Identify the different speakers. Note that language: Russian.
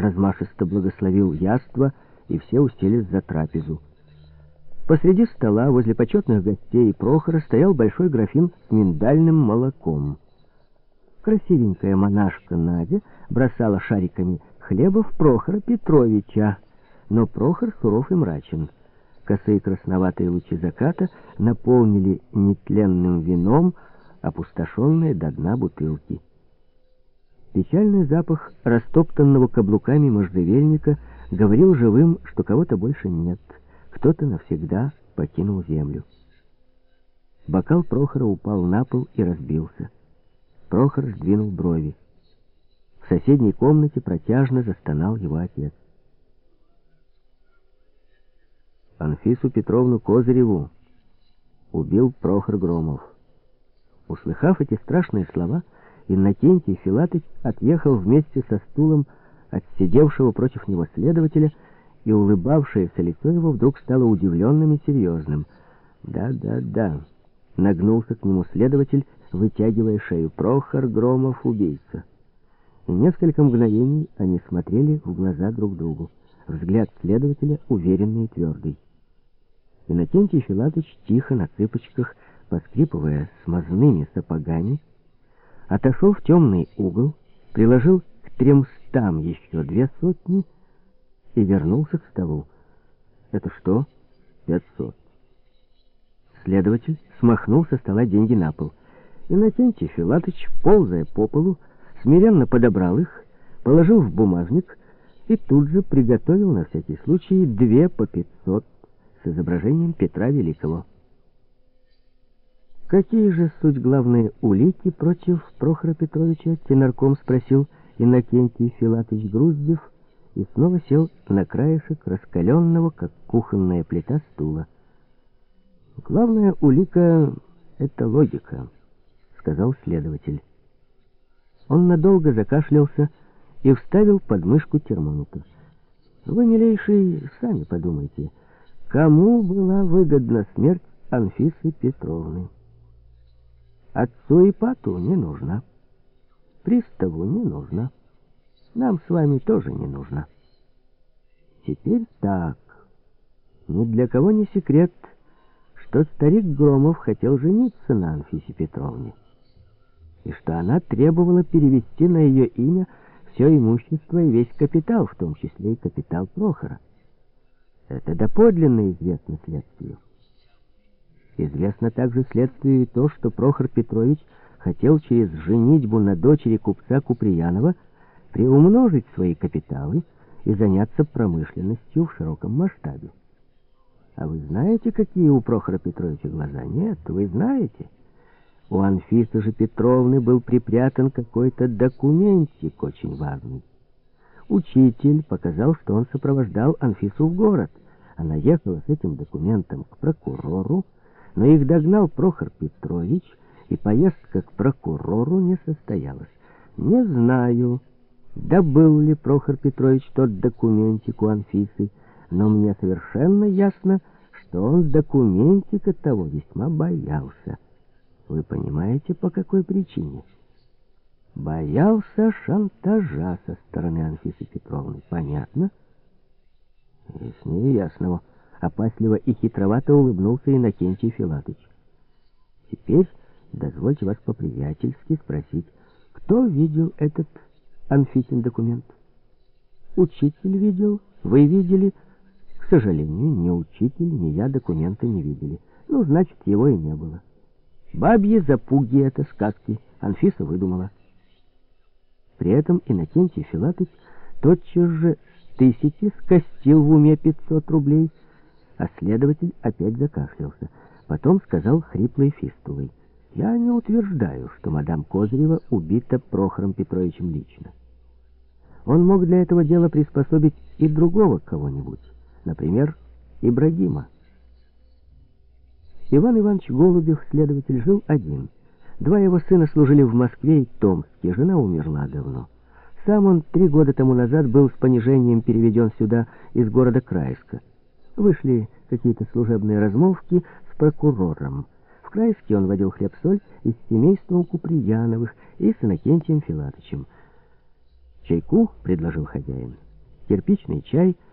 Speaker 1: размашисто благословил яство, и все уселись за трапезу. Посреди стола, возле почетных гостей Прохора, стоял большой графин с миндальным молоком. Красивенькая монашка Надя бросала шариками хлеба в Прохора Петровича, но Прохор суров и мрачен. Косые красноватые лучи заката наполнили нетленным вином опустошенные до дна бутылки. Печальный запах растоптанного каблуками можжевельника говорил живым, что кого-то больше нет, кто-то навсегда покинул землю. Бокал Прохора упал на пол и разбился. Прохор сдвинул брови. В соседней комнате протяжно застонал его отец. Анфису Петровну Козыреву убил Прохор Громов. Услыхав эти страшные слова, Иннокентий Филатыч отъехал вместе со стулом от сидевшего против него следователя, и улыбавшееся лицо его вдруг стало удивленным и серьезным. «Да-да-да», — нагнулся к нему следователь, вытягивая шею. «Прохор Громов — убийца». И несколько мгновений они смотрели в глаза друг другу. Взгляд следователя уверенный и твердый. Иннокентий Филатыч тихо на цыпочках, поскрипывая смазными сапогами, отошел в темный угол, приложил к тремстам еще две сотни и вернулся к столу. «Это что?» «Пятьсот». Следователь смахнул со стола деньги на пол. Иннокентий Филатыч, ползая по полу, смиренно подобрал их, положил в бумажник и тут же приготовил на всякий случай две по пятьсот с изображением Петра Великого. «Какие же суть главные улики против Прохора Петровича?» Тенарком спросил Иннокентий Филатович Груздев и снова сел на краешек раскаленного, как кухонная плита, стула. «Главная улика — это логика», — сказал следователь. Он надолго закашлялся и вставил под мышку термометр. «Вы, милейший, сами подумайте, кому была выгодна смерть Анфисы Петровны?» Отцу и пату не нужна. Приставу не нужна. Нам с вами тоже не нужна. Теперь так. Ни для кого не секрет, что старик Громов хотел жениться на Анфисе Петровне, и что она требовала перевести на ее имя все имущество и весь капитал, в том числе и капитал Прохора. Это доподлинно известно следствию. Известно также следствию то, что Прохор Петрович хотел через женитьбу на дочери купца Куприянова приумножить свои капиталы и заняться промышленностью в широком масштабе. А вы знаете, какие у Прохора Петровича глаза? Нет, вы знаете. У Анфисы же Петровны был припрятан какой-то документик очень важный. Учитель показал, что он сопровождал Анфису в город. Она ехала с этим документом к прокурору, но их догнал Прохор Петрович, и поездка к прокурору не состоялась. Не знаю, добыл ли Прохор Петрович тот документик у Анфисы, но мне совершенно ясно, что он документика того весьма боялся. Вы понимаете, по какой причине? Боялся шантажа со стороны Анфисы Петровны. Понятно? Яснее ясного. Опасливо и хитровато улыбнулся Иннокентий Филатыч. Теперь дозвольте вас по-приятельски спросить, кто видел этот Анфисин документ? Учитель видел, вы видели? К сожалению, ни учитель, ни я документа не видели. Ну, значит, его и не было. Бабьи запуги — это сказки. Анфиса выдумала. При этом Иннокентий Филатыч тотчас же тысячи скостил в уме пятьсот рублей — а следователь опять закашлялся. Потом сказал хриплой фистулой. «Я не утверждаю, что мадам Козырева убита Прохором Петровичем лично. Он мог для этого дела приспособить и другого кого-нибудь, например, Ибрагима. Иван Иванович Голубев, следователь, жил один. Два его сына служили в Москве и Томске, жена умерла давно. Сам он три года тому назад был с понижением переведен сюда из города Крайска. Вышли какие-то служебные размолвки с прокурором. В Крайске он водил хлеб-соль и с семейством Куприяновых, и с Иннокентием Филатычем. «Чайку?» — предложил хозяин. кирпичный чай —